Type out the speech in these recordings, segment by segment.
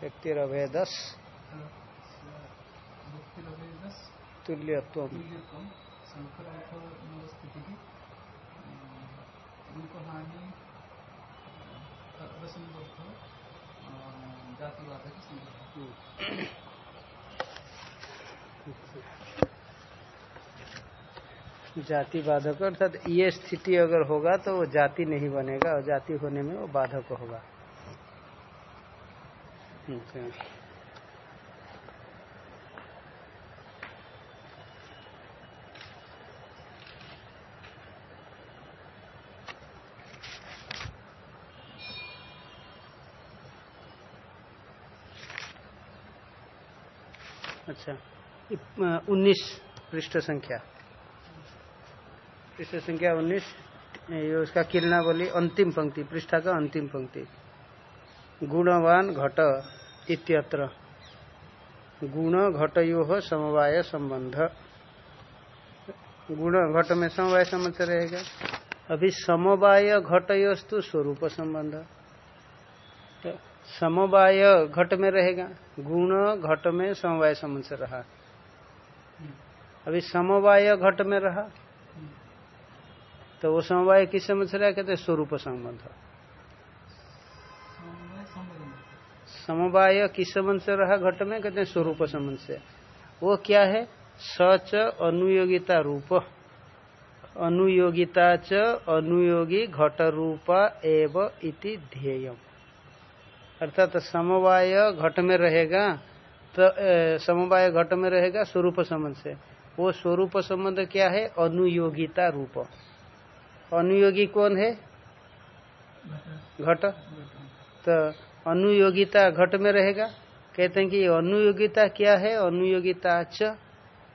व्यक्ति अभेदस तुल्यत्व जाति बाधक अर्थात ये स्थिति अगर होगा तो वो जाति नहीं बनेगा और जाति होने में वो बाधक होगा। अच्छा। उन्नीस पृष्ठ संख्या। पृष्ठ संख्या उन्नीस। ये उसका किरणा बोली, अंतिम पंक्ति, पृष्ठा का अंतिम पंक्ति। गुणवान घट। इत्यत्र। गुण घटयो समवाय संबंध। गुण घट में समवाय संबंध रहेगा। अभी समवाय घटयोस्तु स्वरूप संबंध। तो समवाय घट में रहेगा। गुण घट में समवाय संबंध रहा। अभी समवाय घट में रहा। तो वो समवाय किस समझ रहा? कहते स्वरूप संबंध। समवाय किस संबंध से रहा? घट में कहते हैं स्वरूप संबंध से वो क्या है? सच अनुयोगिता रूप। अनुयोगिता च अनुयोगी घट रूपा एव इति ध्येयम। अर्थात समवाय घट में रहेगा तो समवाय घट में रहेगा स्वरूप संबंध से वो स्वरूप संबंध क्या है? अनुयोगिता रूप। अनुयोगी कौन है? घट। तो अनुयोगिता घट में रहेगा। कहते हैं कि अनुयोगिता क्या है? अनुयोगिता च।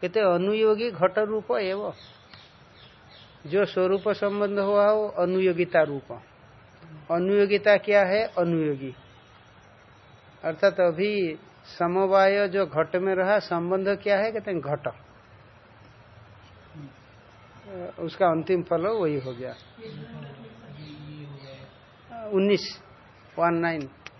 कहते अनुयोगी घट रूप एवं। जो स्वरूप संबंध हुआ वो अनुयोगिता रूप। अनुयोगिता क्या है? अनुयोगी। अर्थात अभी समवाय जो घट में रहा, संबंध क्या है? कहते हैं घट। उसका अंतिम फल वही हो गया। उन्नीस वन नाइन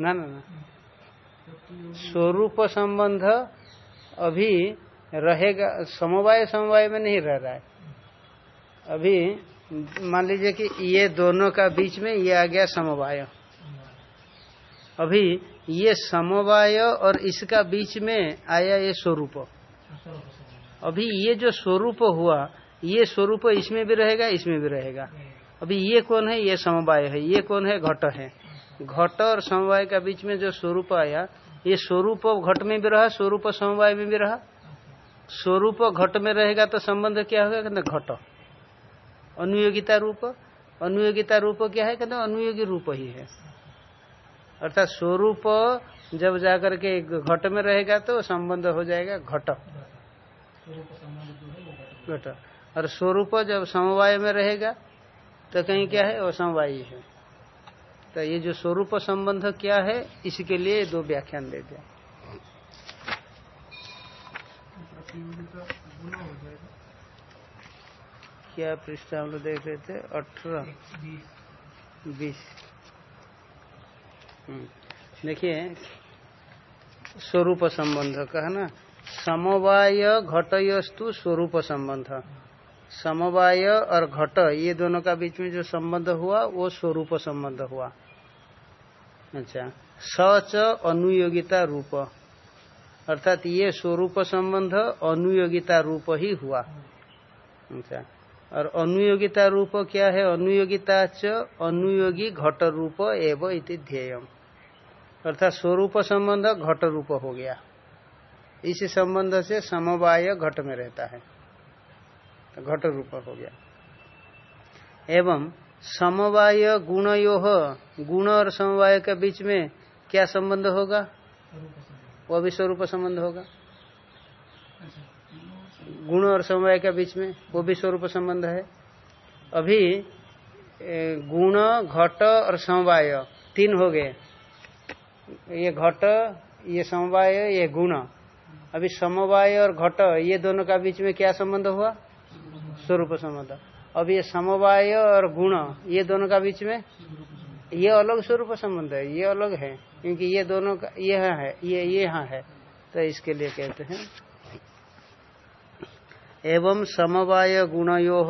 ना ना ना। स्वरूप संबंध अभी रहेगा, समवाय समवाय में नहीं रह रहा है। अभी मान लीजिए कि ये दोनों का बीच में ये आ गया समवाय। अभी ये समवाय और इसका बीच में आया ये स्वरूप। अभी ये जो स्वरूप हुआ, ये स्वरूप इसमें भी रहेगा, इसमें भी रहेगा। अभी ये कौन है? ये समवाय है। ये कौन है? घट है। घट और समवाय का बीच में जो स्वरूप आया, ये स्वरूप घट में भी रहा, स्वरूप समवाय में भी रहा? स्वरूप घट में रहेगा तो संबंध क्या होगा? कहते घट। अनुयोगिता रूप। अनुयोगिता रूप क्या है? कहते अनुयोगी रूप ही है। अर्थात स्वरूप जब जाकर के घट में रहेगा तो संबंध हो जाएगा घट। घट। और स्वरूप जब समवाय में रहेगा तो कहीं क्या है? वो समवायी है। तो ये जो स्वरूप संबंध क्या है, इसके लिए दो व्याख्यान दे दिया क्या पृष्ठ हम लोग देख रहे थे? अठारह। बीस। देखिए, स्वरूप संबंध कहा ना? समवाय घटयस्तु स्वरूप संबंध। समवाय और घट, ये दोनों का बीच में जो संबंध हुआ, वो स्वरूप संबंध हुआ। अच्छा। सच अनुयोगिता रूप। अर्थात ये स्वरूप संबंध अनुयोगिता रूप ही हुआ। अच्छा। और अनुयोगिता रूप क्या है? अनुयोगिता च अनुयोगी घट रूप एवं इति ध्येयम। अर्थात स्वरूप संबंध घट रूप हो गया। इस संबंध से समवाय घट में रहता है। घट रूप हो गया। एवं समवाय गुणयो, गुण और समवाय के बीच में क्या संबंध होगा? वो भी स्वरूप संबंध होगा। गुण और समवाय के बीच में वो भी स्वरूप संबंध है। अभी गुण, घट और समवाय तीन हो गए। ये घट, ये समवाय, ये गुण। अभी समवाय और घट, ये दोनों का बीच में क्या संबंध हुआ? स्वरूप संबंध। अब ये समवाय और गुण, ये दोनों का बीच में ये अलग स्वरूप संबंध है, ये अलग है, क्योंकि ये दोनों का ये हाँ है, ये ये यहाँ है। तो इसके लिए कहते हैं, एवं समवाय गुणयो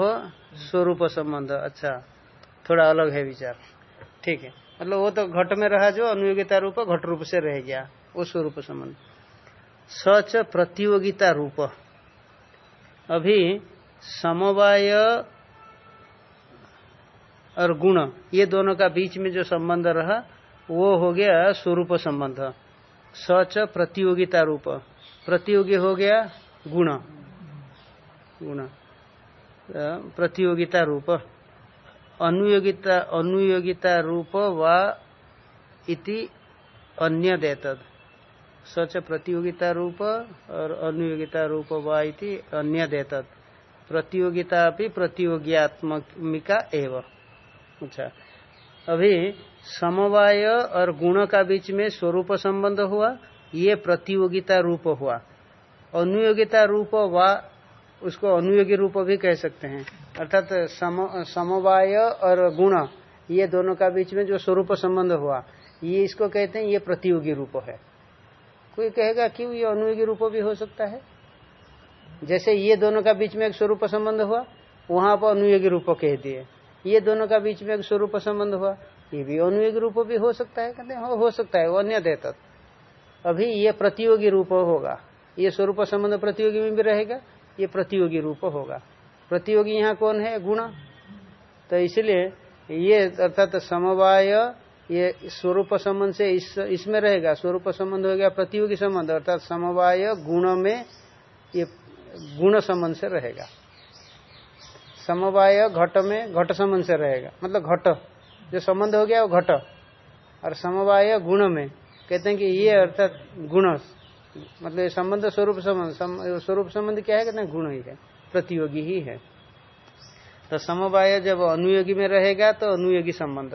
स्वरूप संबंध। अच्छा थोड़ा अलग है विचार। ठीक है। मतलब वो तो घट में रहा जो अनुयोगिता रूप, घट रूप से रह गया, वो स्वरूप संबंध। सच प्रतियोगिता रूप। अभी समवाय और गुण, ये दोनों का बीच में जो संबंध रहा, वो हो गया स्वरूप संबंध। सच प्रतियोगिता रूप। प्रतियोगी हो गया गुण। गुण। प्रतियोगिता रूप। अनुयोगिता अनुयोगिता रूप व इति अन्य देतद सच प्रतियोगिता रूप और अनुयोगिता रूप व इति अन्य देतद प्रतियोगिता भी प्रतियोगियात्मिका एवं। अच्छा। अभी समवाय और गुण का बीच में स्वरूप संबंध हुआ ये प्रतियोगिता रूप हुआ। अनुयोगिता रूप वा उसको अनुयोगी रूप भी कह सकते हैं। अर्थात सम, समवाय और गुण ये दोनों का बीच में जो स्वरूप संबंध हुआ ये इसको कहते हैं ये प्रतियोगी रूप है। कोई कहेगा क्यों ये अनुयोगी रूप भी हो सकता है? जैसे ये दोनों का बीच में एक स्वरूप संबंध हुआ वहाँ पर अनुयोगी रूप कह दिए। ये दोनों का बीच में एक स्वरूप संबंध हुआ ये भी अनुयोगी रूप भी हो सकता है कहते हैं हो, सकता है वो अन्य देता अभी ये प्रतियोगी रूप होगा। ये स्वरूप संबंध प्रतियोगी में भी रहेगा ये प्रतियोगी रूप होगा। प्रतियोगी यहाँ कौन है? गुण। तो इसलिए ये अर्थात समवाय ये स्वरूप संबंध से इस इसमें रहेगा स्वरूप संबंध हो गया प्रतियोगी संबंध अर्थात समवाय गुण में ये गुण संबंध से रहेगा। समवाय घट में घट संबंध से रहेगा। मतलब घट, जो संबंध हो गया वो घट। और समवाय गुण में, कहते हैं कि ये अर्थात गुण मतलब संबंध स्वरूप संबंध स्वरूप संबंध क्या है? कहते हैं गुण ही है, प्रतियोगी ही है। तो समवाय जब अनुयोगी में रहेगा तो अनुयोगी संबंध।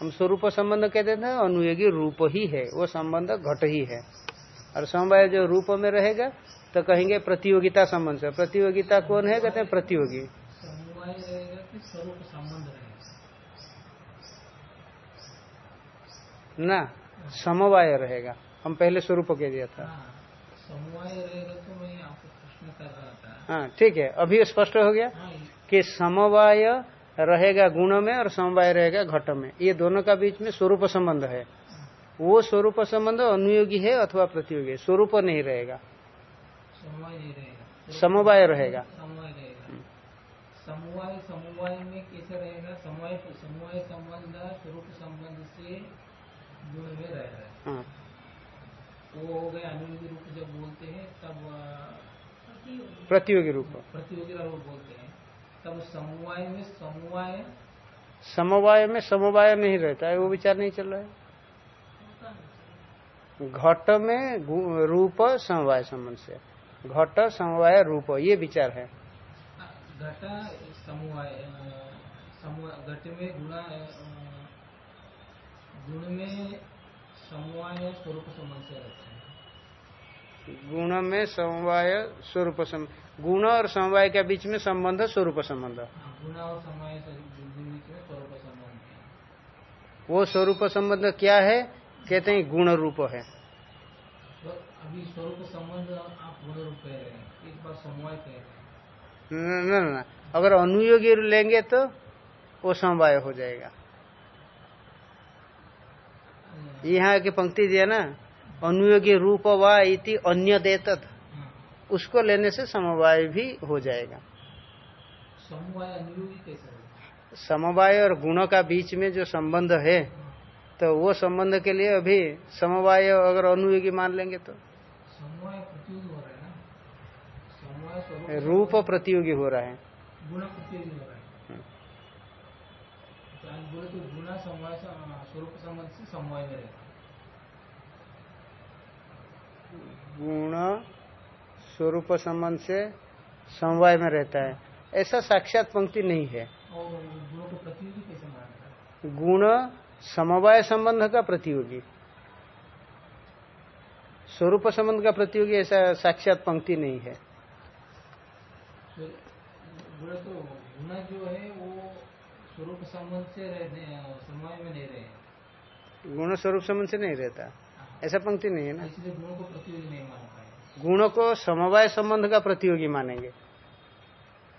हम स्वरूप संबंध कहते थे अनुयोगी रूप ही है, वो संबंध घट ही है। और समवाय जो रूप में रहेगा तो कहेंगे प्रतियोगिता संबंध से। प्रतियोगिता कौन है? कहते हैं प्रतियोगी। ना समवाय रहेगा। हम पहले स्वरूप कह दिया था। हाँ, ठीक है। अभी स्पष्ट हो गया कि समवाय रहेगा गुण में और समवाय रहेगा घट में। ये दोनों का बीच में स्वरूप संबंध है। वो स्वरूप संबंध अनुयोगी है अथवा प्रतियोगी स्वरूप नहीं रहेगा। समवाय रहेगा। समवाय समवाय में कैसे रहेगा? समवाय समवाय संबंध स्वरूप संबंध से जुड़ में रह रहा है। हाँ। वो हो गए अनुयोगी रूप जब बोलते हैं तब प्रतियोगी रूप। प्रतियोगी रूप बोलते हैं। तब समवाय में समवाय समवाय में समवाय नहीं रहता है वो विचार नहीं चल रहा है। घट में रूप समवाय संबंध से। घट समवाय रूप ये विचार है। घट समवाय घट में गुणा गुण में समवाय स्वरूप संबंध गुण में समवाय स्वरूप गुण और समवाय के बीच में संबंध स्वरूप संबंध। हाँ, गुण और समवाय स्वरूप संबंध वो स्वरूप संबंध क्या है? कहते हैं गुण रूप है। तो अभी स्वरूप संबंध आप कह रहे हैं। एक बार समवाय कह रहे हैं। न न अगर अनुयोगी लेंगे तो वो समवाय हो जाएगा। यहाँ की पंक्ति दिया ना अनुयोगी रूप वा इति अन्य देत उसको लेने से समवाय भी हो जाएगा। समवाय अनुयोगी कैसे समवाय और गुणों का बीच में जो संबंध है। तो वो संबंध के लिए अभी समवाय अगर अनुयोगी मान लेंगे तो समवाय प्रतियोगी हो रहा है रूप प्रतियोगी हो रहा है। गुण प्रतियोगी हो रहा है। बोले तो गुणा समवाय स्वरूप संबंध से समवाय में रहता गुण स्वरूप संबंध से समवाय में रहता है। ऐसा साक्षात पंक्ति नहीं है? गुण समवाय संबंध का प्रतियोगी। स्वरूप संबंध का प्रतियोगी ऐसा साक्षात पंक्ति नहीं है। तो गुण तो गुण जो है वो स्वरूप संबंध से रहते हैं में नहीं रहे गुण स्वरूप संबंध से नहीं रहता। ऐसा पंक्ति नहीं है ना? इसलिए गुणों को प्रतियोगी नहीं मान पाए गुणों को समवाय संबंध का प्रतियोगी मानेंगे।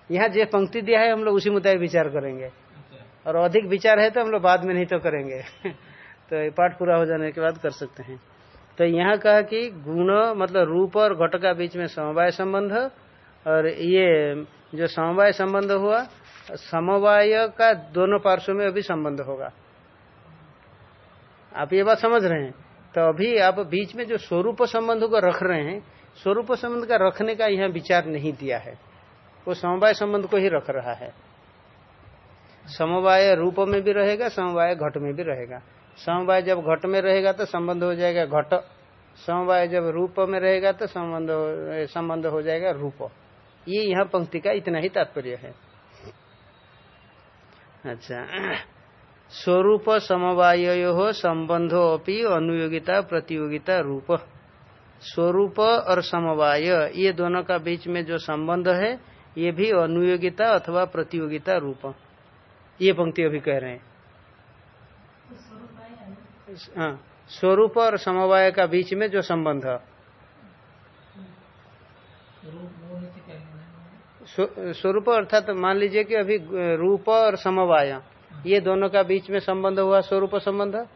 यहाँ जो पंक्ति दिया है हम लोग उसी मुताबिक विचार करेंगे। अच्छा। और अधिक विचार है तो हम लोग बाद में नहीं तो करेंगे। तो ये पाठ पूरा हो जाने के बाद कर सकते हैं। तो यहाँ कहा कि गुण मतलब रूप और घट का बीच में समवाय संबंध और ये जो समवाय संबंध हुआ, समवाय का दोनों पार्श्व में अभी संबंध होगा। आप ये बात समझ रहे हैं? तो अभी आप बीच में जो स्वरूप संबंध को रख रहे हैं, स्वरूप संबंध का रखने का यहाँ विचार नहीं दिया है। वो समवाय संबंध को ही रख रहा है। समवाय रूप में भी रहेगा, समवाय घट में भी रहेगा। समवाय जब घट में रहेगा तो संबंध हो जाएगा घट। समवाय जब रूप में रहेगा तो संबंध संबंध हो जाएगा रूप। ये यहाँ पंक्ति का इतना ही तात्पर्य है। अच्छा। स्वरूप समवायो संबंधो अपनी अनुयोगिता, प्रतियोगिता, रूप। स्वरूप और समवाय, ये दोनों का बीच में जो संबंध है, ये भी अनुयोगिता अथवा प्रतियोगिता, रूप। ये पंक्ति अभी कह रहे हैं। हाँ। स्वरूप और समवाय का बीच में जो संबंध। स्वरूप अर्थात मान लीजिए कि अभी रूप और समवाय, ये दोनों का बीच में संबंध हुआ, स्वरूप संबंध?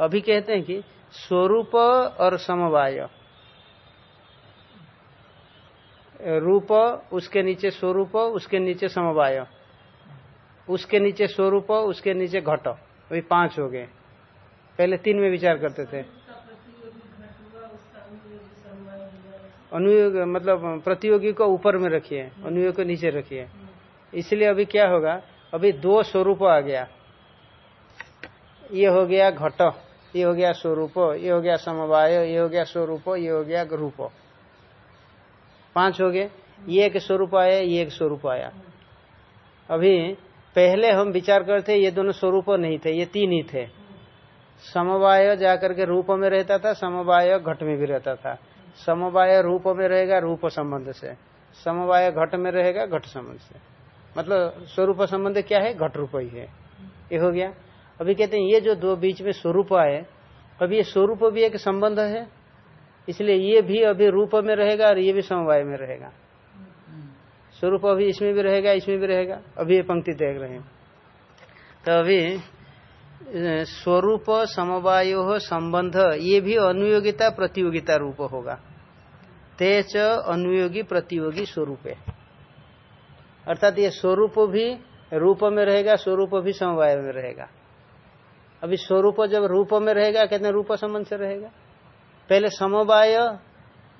अभी कहते हैं कि स्वरूप और समवाय। रूप, उसके नीचे स्वरूप, उसके नीचे समवाय। उसके नीचे स्वरूप, उसके नीचे घट। अभी पाँच हो गए। पहले तीन में विचार करते थे। अनुयोग मतलब प्रतियोगी को ऊपर में रखिए, अनुयोग को नीचे रखिए। इसलिए अभी क्या होगा? अभी दो स्वरूप आ गया। ये हो गया घट, ये हो गया स्वरूप, ये हो गया समवाय, ये हो गया स्वरूप, ये हो गया रूप। पाँच हो गए। ये एक स्वरूप आया, ये एक स्वरूप आया। अभी पहले हम विचार करते, ये दोनों स्वरूप नहीं थे, ये तीन ही थे। समवाय जाकर के रूप में रहता था, समवाय घट में भी रहता था। समवाय रूप में रहेगा रूप संबंध से। समवाय घट में रहेगा घट संबंध से। मतलब स्वरूप संबंध क्या है? घट रूप ही है। ये हो गया। अभी कहते हैं, ये जो दो बीच में स्वरूप आए अभी ये स्वरूप भी एक संबंध है, इसलिए ये भी अभी रूप में रहेगा और ये भी समवाय में रहेगा। स्वरूप अभी इसमें भी रहेगा, इसमें भी रहेगा। अभी ये पंक्ति देख रहे हैं। तो अभी स्वरूप, समवायो, संबंध, ये भी अनुयोगिता प्रतियोगिता रूप होगा। तेज अनुयोगी प्रतियोगी स्वरूप। अर्थात ये स्वरूप भी रूप में रहेगा, स्वरूप भी समवाय में रहेगा। अभी स्वरूप जब रूप में रहेगा, कहते रूप संबंध से रहेगा। पहले समवाय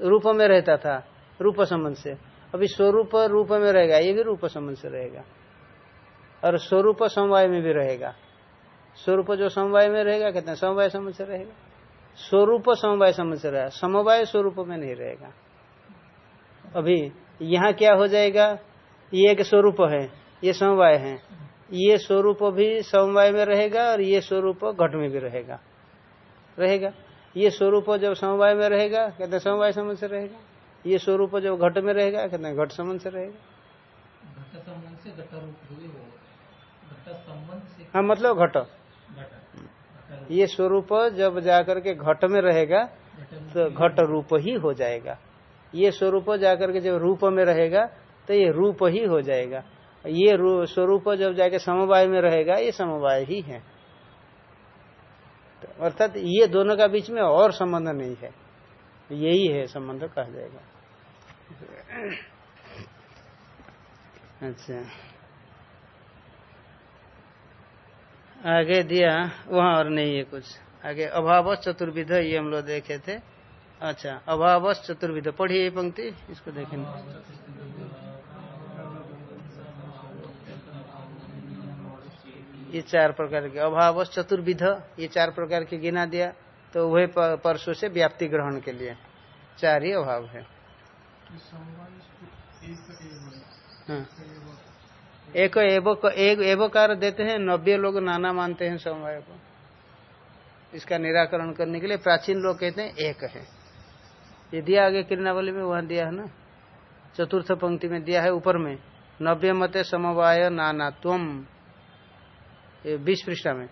रूप में रहता था, रूप संबंध से। अभी स्वरूप रूप में रहेगा, ये भी रूप संबंध से रहेगा। और स्वरूप समवाय में भी रहेगा। स्वरूप जो समवाय में रहेगा कहते हैं समवाय समझ से रहेगा। स्वरूप समवाय समझ से रहेगा समवाय स्वरूप में नहीं रहेगा। अभी यहाँ क्या हो जाएगा? ये एक स्वरूप है ये समवाय है। ये स्वरूप भी समवाय में रहेगा और ये स्वरूप घट में भी रहेगा। रहेगा? ये स्वरूप जब समवाय में रहेगा कहते हैं समवाय संबंध से रहेगा। ये स्वरूप जब घट में रहेगा कहते हैं घट संबंध से रहेगा। घट संबंध से घट रूप हुए हो मतलब घट। ये स्वरूप जब जाकर के घट में रहेगा तो घट रूप ही हो जाएगा। ये स्वरूप जाकर के जब रूप में रहेगा तो ये रूप ही हो जाएगा। ये स्वरूप जब जाके समवाय में रहेगा, ये समवाय ही है। तो अर्थात ये दोनों का बीच में और संबंध नहीं है। यही है संबंध कहा जाएगा। अच्छा। आगे दिया वहाँ और नहीं है कुछ। आगे अभाव चतुर्विध ये हम लोग देखे थे। अच्छा अभाव चतुर्विध। पढ़िए ये पंक्ति इसको देखेंगे ये चार प्रकार के अभाव चतुर्विध ये चार प्रकार के गिना दिया तो वही परसों से व्याप्ति ग्रहण के लिए। चार ही अभाव है। हाँ। एक एक एवकार देते हैं, नब्बे लोग नाना मानते हैं समवाय को। इसका निराकरण करने के लिए प्राचीन लोग कहते हैं एक है। ये दिया आगे किरणावली में, वहाँ दिया है ना? चतुर्थ पंक्ति में दिया है ऊपर में नव्य मते समवाय नाना तुम बीस पृष्ठा में।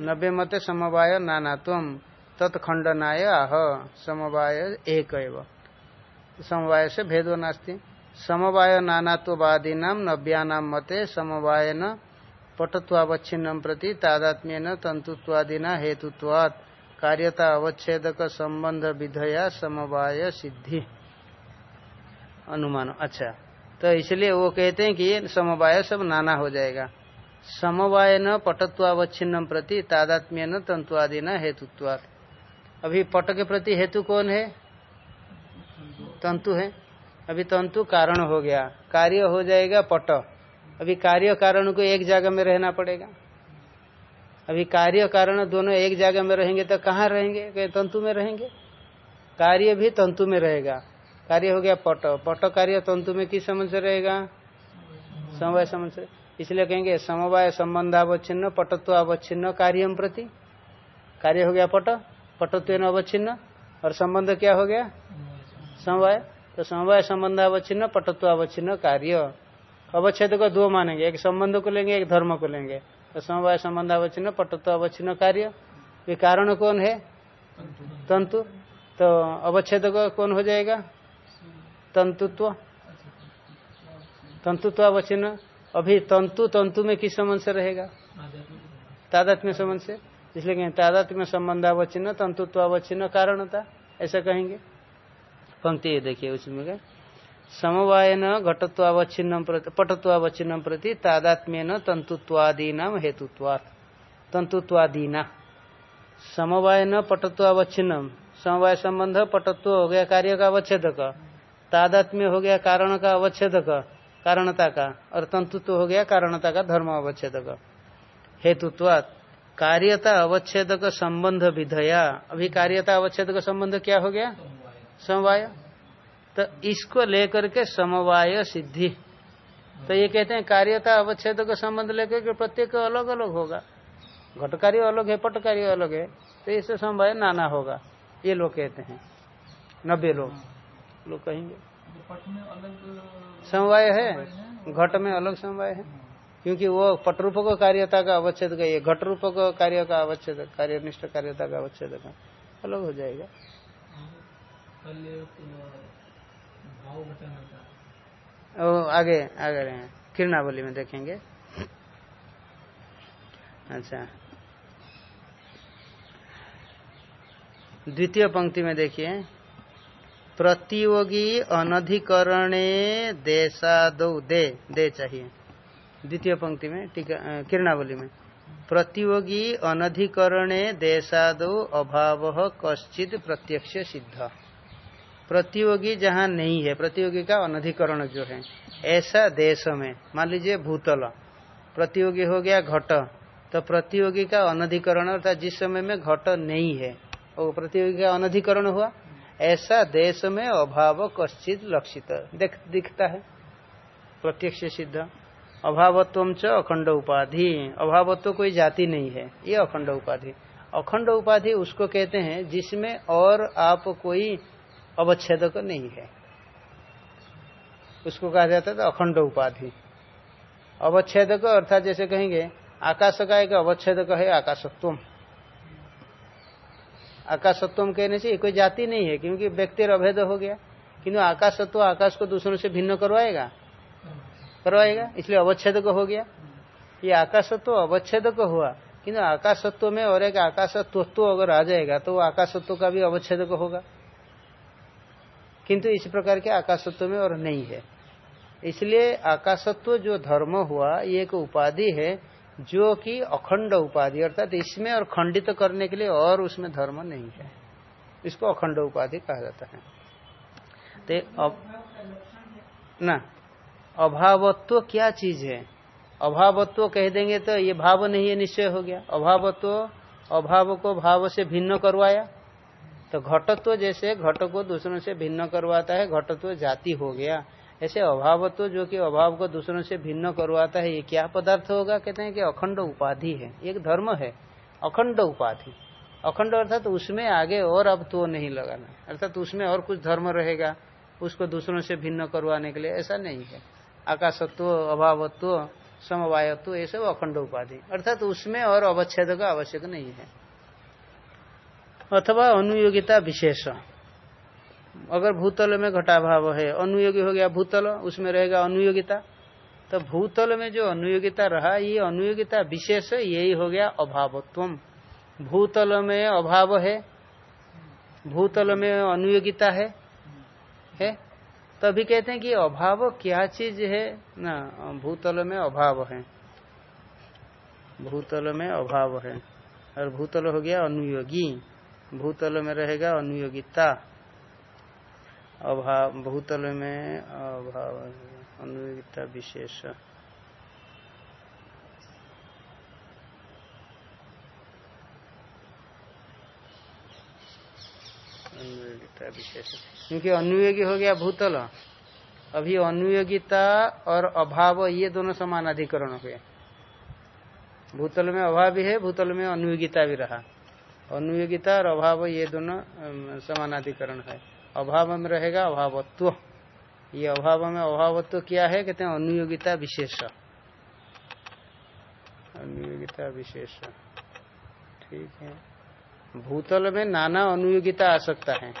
नब्बे मते समवाय नाना तुम तत्खंडनाय आह समवाय एक समवाय से भेदो नास्ती। समवाय नानात्ववादी नाम नव्यानाम मते समवाय न पटत्वावच्छिन्नम प्रति तादात्म्य तंतुत्वादिना हेतुत्वात्। कार्यता अवच्छेदक संबंध विधया समवाय सिद्धि। अनुमान अच्छा। तो इसलिए वो कहते हैं कि समवाय सब नाना हो जाएगा। समवाय न पटत्वावच्छिन्नम प्रति तादात्म्य न तंतुआदि न हेतुत्वात्। अभी पट के प्रति हेतु कौन है? तंतु है। अभी तंतु कारण हो गया। कार्य हो जाएगा, पट। अभी कार्य कारण को एक जगह में रहना पड़ेगा। अभी कार्य कारण दोनों एक जगह में रहेंगे तो कहाँ रहेंगे? तंतु में रहेंगे। कार्य भी तंतु में रहेगा। कार्य हो गया पट। पट कार्य तंतु में किस समझ से रहेगा? समवाय समझ से। इसलिए कहेंगे समवाय संबंध अवच्छिन्न पटत्व अवच्छिन्न कार्यम प्रति। कार्य हो गया पट। पटत्व अवच्छिन्न। और संबंध क्या हो गया? समवाय। तो समवाय संबंध अवच्छिन्न, पटत्व अवच्छिन्न, कार्य। अवच्छेद को दो मानेंगे, एक संबंध को लेंगे, एक धर्म को लेंगे। तो समवाय संबंध अवच्छिन्न, पटत्व अवच्छिन्न, कार्य। ये कारण कौन है? तंतु। तो अवच्छेद कौन हो जाएगा? तंतुत्व। तंतुत्व अवच्छिन्न। अभी तंतु तंतु में किस संबंध से रहेगा? तादात्म्य संबंध से। इसलिए कहें, तादात्म्य संबंध अवच्छिन्न, तंतुत्व अवच्छिन्न कारण कारणता। ऐसा कहेंगे। पंक्ति देखिए उसमें समवायन घटत्वावच्छिन्नम प्रति पटत्वावच्छिन्नम प्रति तादात्म्यन तंतुत्वादीना हेतुत्वात्। तंतुत्वादीना समवायन पटत्वावच्छिन्नम समवाय संबंध पटत्व हो गया कार्य का अवच्छेदक। तादात्म्य हो गया कारण का अवच्छेदक। कारणता का। और तंतुत्व हो गया कारणता का धर्म अवच्छेदक। हेतुत्वात्। कार्यता अवच्छेदक संबंध विधया। अभी कार्यता अवच्छेदक संबंध क्या हो गया? समवाय। तो इसको लेकर के समवाय सिद्धि। तो ये कहते हैं कार्यता अवच्छेद का संबंध लेकर के प्रत्येक अलग अलग होगा। घट कार्य अलग है पट कार्य अलग है तो इससे समवाय नाना होगा। ये लोग कहते हैं। नब्बे लोग। लोग कहेंगे। समवाय है? घट में अलग समवाय है। क्योंकि वो पटरूप को कार्यता का अवच्छेद का, ये घट रूप को कार्य का अवच्छेद, कार्यनिष्ठ कार्यता का अवच्छेद का, अलग हो जाएगा। ओ, आगे आगे रहे किरणावली में देखेंगे। अच्छा। द्वितीय पंक्ति में देखिए। प्रतियोगी अनधिकरणे देशादो दे दे चाहिए। द्वितीय पंक्ति में टीका किरणावली में। प्रतियोगी अनधिकरणे देशादो अभाव कश्चित प्रत्यक्ष सिद्ध। प्रतियोगी जहाँ नहीं है, प्रतियोगी का अनधिकरण जो है, ऐसा देश में, मान लीजिए भूतल, प्रतियोगी हो गया घट तो प्रतियोगी का अनधिकरण अर्थात जिस समय में घट नहीं है, वो प्रतियोगी का अनधिकरण हुआ? ऐसा देश में अभाव कश्चित लक्षित, देख, दिखता है। प्रत्यक्ष सिद्ध, अभावत्व च अखंड उपाधि, अभावत्व कोई जाति नहीं है, ये अखंड उपाधि। अखंड उपाधि उसको कहते हैं जिसमें और आप कोई अवच्छेदक नहीं है। उसको कहा जाता था अखंड उपाधि। अवच्छेदक अर्थात जैसे कहेंगे, आकाश का एक अवच्छेदक है आकाशत्व आकाशत्व कहने से कोई जाति नहीं है, क्योंकि व्यक्ति अभेद हो गया। किंतु आकाशत्व आकाश को दूसरों से भिन्न करवाएगा? करवाएगा? इसलिए अवच्छेदक हो गया। ये आकाशत्व अवच्छेदक हुआ। किंतु आकाशत्व में और एक आकाश तत्व अगर आ जाएगा तो वो आकाशत्व का भी अवच्छेदक होगा। किंतु इस प्रकार के आकाशत्व में और नहीं है। इसलिए आकाशत्व जो धर्म हुआ, ये एक उपाधि है, जो कि अखंड उपाधि, अर्थात इसमें और खंडित करने के लिए और उसमें धर्म नहीं है। इसको अखंड उपाधि कहा जाता है। तो अब ना, अभावत्व क्या चीज़ है? अभावत्व कह देंगे तो ये भाव नहीं है, निश्चय हो गया। अभावत्व, अभाव को भाव से भिन्न करवाया। तो घटत्व जैसे घट को दूसरों से भिन्न करवाता है, घटत्व जाति हो गया। ऐसे अभावत्व जो कि अभाव को दूसरों से भिन्न करवाता है, ये क्या पदार्थ होगा? कहते हैं कि अखंड उपाधि है। एक धर्म है, अखंड उपाधि। अखंड अर्थात तो उसमें आगे और अब तो नहीं लगाना। अर्थात तो उसमें और कुछ धर्म रहेगा, उसको दूसरों से भिन्न करवाने के लिए। ऐसा नहीं है। आकाशत्व, अभावत्व, समवायत्व, ये सब अखंड उपाधि। अर्थात तो उसमें और अवच्छेद का आवश्यक नहीं है। अथवा अनुयोगिता विशेष। अगर भूतल में घटाभाव है, अनुयोगी हो गया भूतल, उसमें रहेगा अनुयोगिता। तो भूतल में जो अनुयोगिता रहा, ये अनुयोगिता विशेष, यही हो गया अभावत्व भूतल में अभाव है, भूतल में अनुयोगिता है है? तभी तो कहते हैं कि अभाव क्या चीज़ है? ना, भूतल में अभाव है। भूतल में अभाव है, और भूतल हो गया अनुयोगी। भूतल में रहेगा अनुयोगिता। अभाव, भूतल में अभाव, अनुयोगिता विशेष। अनुयोगिता विशेष। क्योंकि अनुयोगी हो गया भूतल। अभी अनुयोगिता और अभाव, ये दोनों समान अधिकरण हुए। भूतल में अभाव भी है, भूतल में अनुयोगिता भी रहा। अनुयोगिता और अभाव ये दोनों समानाधिकरण है। अभाव में रहेगा, अभावत्व। ये अभाव में अभावत्व क्या है? कहते हैं अनुयोगिता विशेष। अनुयोगिता विशेष। ठीक है। भूतल में नाना अनुयोगिता आ सकता है।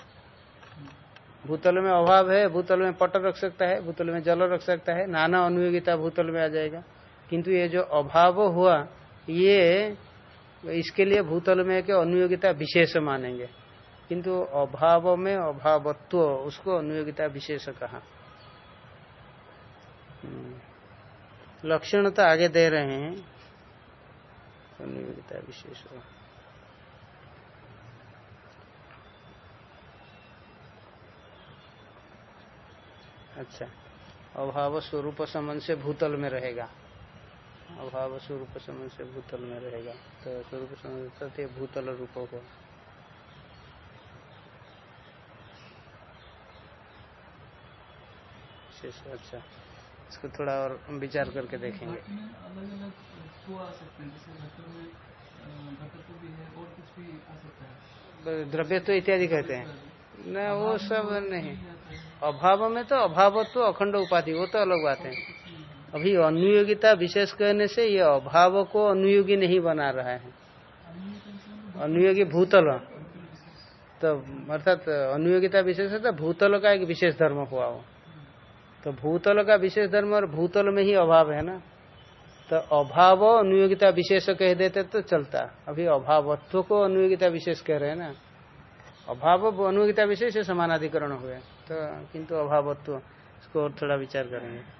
भूतल में अभाव है, भूतल में पट रख सकता है, भूतल में जल रख सकता है, नाना अनुयोगिता भूतल में आ जाएगा। किंतु ये जो अभाव हुआ, ये इसके लिए भूतल में के अनुयोगिता विशेष मानेंगे? किंतु अभाव में अभावत्व, उसको अनुयोगिता विशेष कहा। हम्म। लक्षण तो आगे दे रहे हैं। अनुयोगिता विशेष। अच्छा। अभाव स्वरूप संबंध से भूतल में रहेगा। अभाव स्वरूप समय से भूतल में रहेगा। तो स्वरूप संबंध भूतल रूप को। अच्छा। इसको थोड़ा और विचार करके देखेंगे। द्रव्य तो इत्यादि कहते हैं। न वो सब नहीं। अभाव में तो अभाव तो अखंड उपाधि वो तो अलग बात है। अभी अनुयोगिता विशेष कहने से ये अभाव को अनुयोगी नहीं बना रहा है। अनुयोगी भूतल। तो अर्थात अनुयोगिता विशेष है तो भूतल का एक विशेष धर्म हुआ हो तो भूतल का विशेष धर्म और भूतल में ही अभाव है ना? तो अभाव अनुयोगिता विशेष कह देते तो चलता। अभी अभावत्व को अनुयोगिता विशेष कह रहे हैं ना? अभाव अनुयोगिता विशेष समानाधिकरण हुए। तो किंतु अभावत्व, इसको और थोड़ा विचार करेंगे।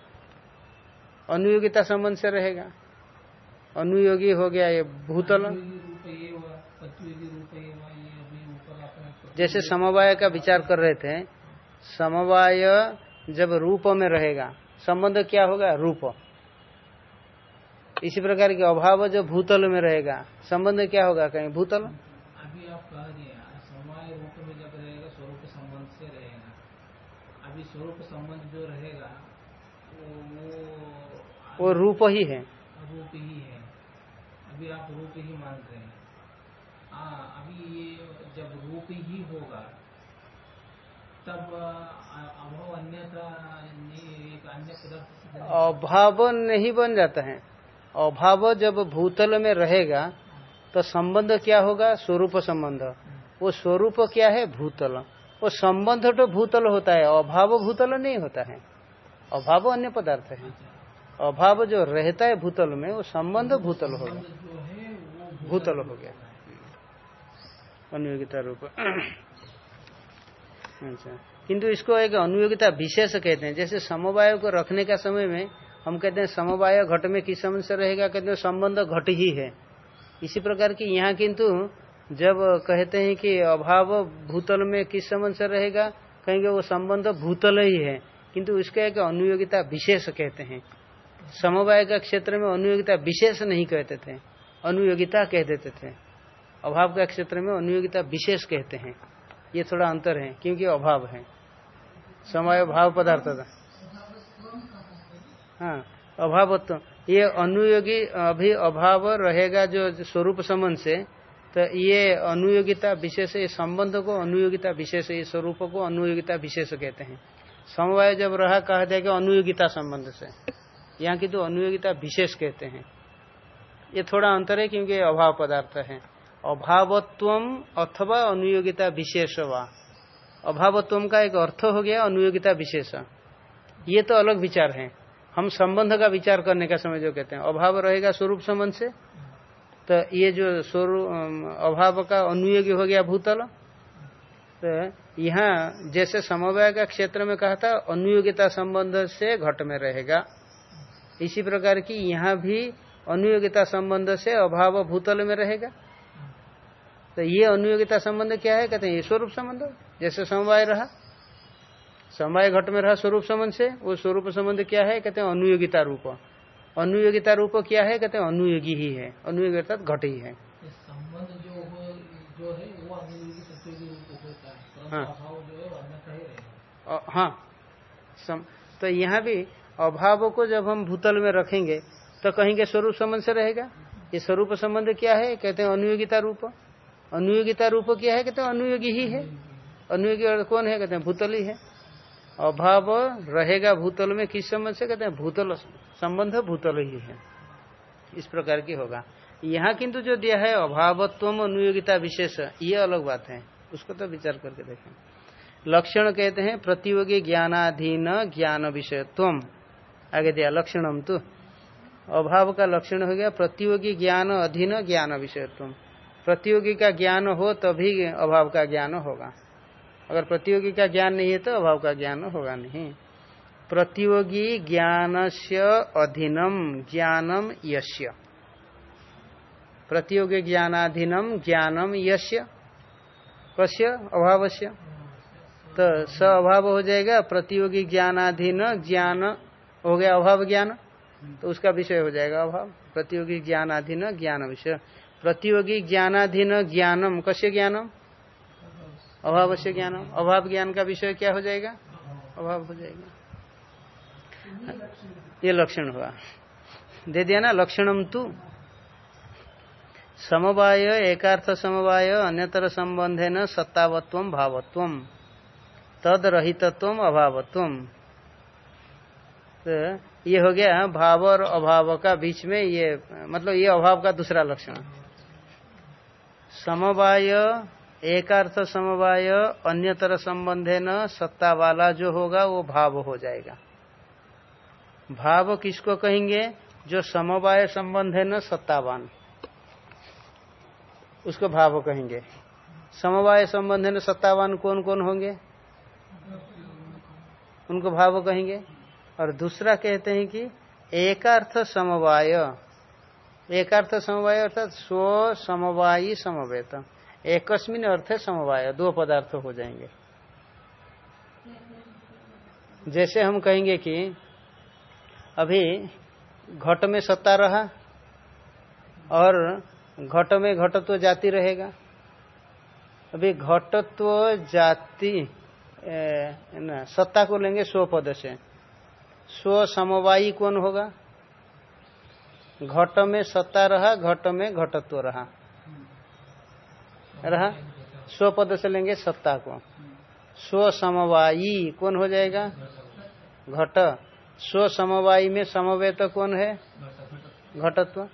अनुयोगिता संबंध से रहेगा। अनुयोगी हो गया ये भूतल। जैसे समवाय का विचार कर रहे थे, समवाय जब रूप में रहेगा, संबंध क्या होगा? रूप। इसी प्रकार के अभाव जो भूतल में रहेगा, संबंध क्या होगा कहीं? भूतल। अभी आप कह दिया समय रूप में जब रहेगा, स्वरूप संबंध से रहेगा। अभी स्वरूप संबंध जो रहेगा वो रूप ही है। रूप ही है। अभी आप रूप ही मान रहे हैं। हाँ अभी ये जब रूप ही होगा तब अभाव अन्यथा अभाव नहीं बन जाता है। अभाव जब भूतल में रहेगा तो संबंध क्या होगा? स्वरूप संबंध। वो स्वरूप क्या है? भूतल। वो संबंध तो भूतल होता है। अभाव भूतल नहीं होता है। अभाव अन्य पदार्थ है। अभाव जो रहता है भूतल में, वो संबंध भूतल हो गया। भूतल हो गया। अनुयोगिता रूप। अच्छा। किंतु इसको एक अनुयोगिता विशेष कहते हैं। जैसे समवाय को रखने का समय में हम कहते हैं समवाय घट में किस संबंध से रहेगा? कहते हैं संबंध घट ही है। इसी प्रकार की यहाँ किंतु जब कहते हैं कि अभाव भूतल में किस संबंध से रहेगा, कहेंगे वो संबंध भूतल ही है। किंतु उसका एक अनुयोगिता विशेष कहते हैं। समवाय का क्षेत्र में अनुयोगिता विशेष नहीं कहते थे। अनुयोगिता कह देते थे। अभाव का क्षेत्र में अनुयोगिता विशेष कहते हैं। ये थोड़ा अंतर है, क्योंकि अभाव है। समय भाव पदार्थ था। हाँ अभावत्व। ये अनुयोगी अभी अभाव रहेगा जो स्वरूप संबंध से तो ये अनुयोगिता विशेष, ये संबंध को अनुयोगिता विशेष, ये स्वरूप को अनुयोगिता विशेष कहते हैं। समवाय जब रहा, कहा जाएगा अनुयोगिता संबंध से। यहाँ की तो अनुयोगिता विशेष कहते हैं। ये थोड़ा अंतर है क्योंकि अभाव पदार्थ है। अभावत्व अथवा अनुयोगिता विशेष वा अभावत्व का एक अर्थ हो गया अनुयोगिता विशेष। ये तो अलग विचार है। हम संबंध का विचार करने का समय जो कहते हैं। अभाव रहेगा स्वरूप संबंध से। तो ये जो स्वरूप अभाव का अनुयोगी हो गया भूतल। तो यहाँ जैसे समवाय का क्षेत्र में कहा था, अनुयोगिता संबंध से घट में रहेगा। इसी प्रकार की यहाँ भी अनुयोगिता संबंध से अभाव भूतल में रहेगा। तो ये अनुयोगिता संबंध क्या है? कहते हैं ये स्वरूप संबंध। जैसे समवाय रहा समवाय घट में रहा स्वरूप संबंध से वो स्वरूप संबंध क्या है? कहते हैं अनुयोगिता रूप। अनुयोगिता रूप क्या है? कहते हैं अनुयोगी ही है। अनुयोगिता घट ही है। अनुयोगी हाँ। हाँ। तो यहाँ भी अभाव को जब हम भूतल में रखेंगे तो कहेंगे स्वरूप संबंध से रहेगा? ये स्वरूप संबंध क्या है? कहते हैं अनुयोगिता रूप। अनुयोगिता रूप क्या है? कहते हैं अनुयोगी ही है। अनुयोगी कौन है? कहते हैं भूतल ही है। अभाव रहेगा भूतल में किस संबंध से? कहते हैं भूतल संबंध भूतल ही है। इस प्रकार की होगा। यहाँ किंतु जो दिया है अभावत्व अनुयोगिता विशेष, ये अलग बात है। उसको तो विचार करके देखें। लक्षण कहते हैं प्रतियोगी ज्ञानाधीन ज्ञान विषयत्व आगे दिया, लक्षणम तो। अभाव का लक्षण हो गया, प्रतियोगी ज्ञान अधीन ज्ञान विषयत्व प्रतियोगी का ज्ञान हो तभी अभाव का ज्ञान होगा। अगर प्रतियोगी का ज्ञान नहीं है तो अभाव का ज्ञान होगा नहीं। प्रतियोगी ज्ञान से अधीनम, ज्ञानम यश्य प्रतियोगी ज्ञानाधीनम, ज्ञानम यश्य कश्य अभाव तो स अभाव हो जाएगा, प्रतियोगी ज्ञानाधीन, ज्ञान हो गया अभाव ज्ञान तो उसका विषय हो जाएगा अभाव। प्रतियोगी ज्ञानाधीन ज्ञान विषय। प्रतियोगी ज्ञानाधीन ज्ञानम कश्य ज्ञानम? अभाव से ज्ञान अभाव ज्ञान का विषय क्या हो जाएगा? अभाव हो जाएगा। ये लक्षण हुआ। दे दिया ना लक्षणम तू। समवाय एकार्थ समवाय अन्यतर संबंधे न सत्तावत्व भावत्व। तद रहितत्व अभावत्व। तो ये हो गया भाव और अभाव का बीच में ये मतलब ये अभाव का दूसरा लक्षण। समवाय, एकार्थ समवाय, अन्यतर संबंधे न सत्ता वाला जो होगा वो भाव हो जाएगा। भाव किसको कहेंगे? जो समवाय संबंध है न सत्तावान। उसको भाव कहेंगे। समवाय संबंध है न सत्तावान कौन कौन होंगे? उनको भाव कहेंगे। और दूसरा कहते हैं कि एकार्थ समवाय। एकार्थ समवाय अर्थात स्व समवायी समवेत। एकस्मिन अर्थ समवाय, दो पदार्थ हो जाएँगे। जैसे हम कहेंगे कि अभी घट में सत्ता रहा और घट में घटत्व जाति रहेगा। अभी घटत्व जाति न, सत्ता को लेंगे स्व पद से। स्व समवायी कौन होगा? घट में सत्ता रहा, घट में घटत्व रहा। रहा? स्व पद से लेंगे सत्ता को। स्व समवायी कौन हो जाएगा? घट। स्व समवायी में समवेत तो कौन है? घटत्व।